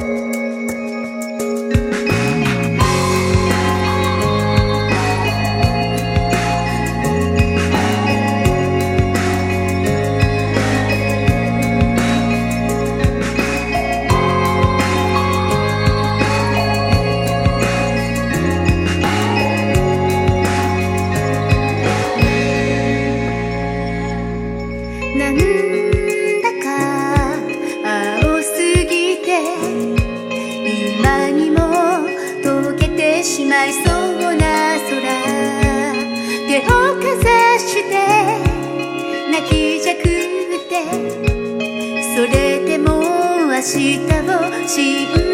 Música 舞いそうな空。手をかざして泣きじゃくって。それでも明日を信じ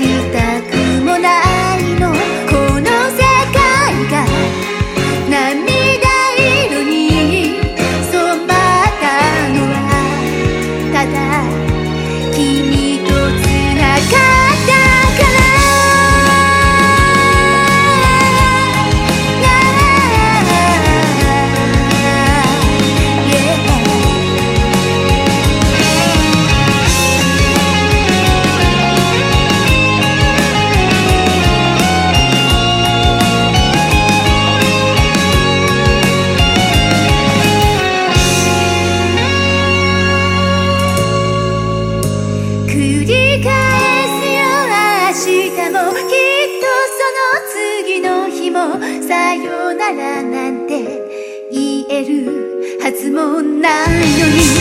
りたくもないのさよならなんて言えるはずもないのに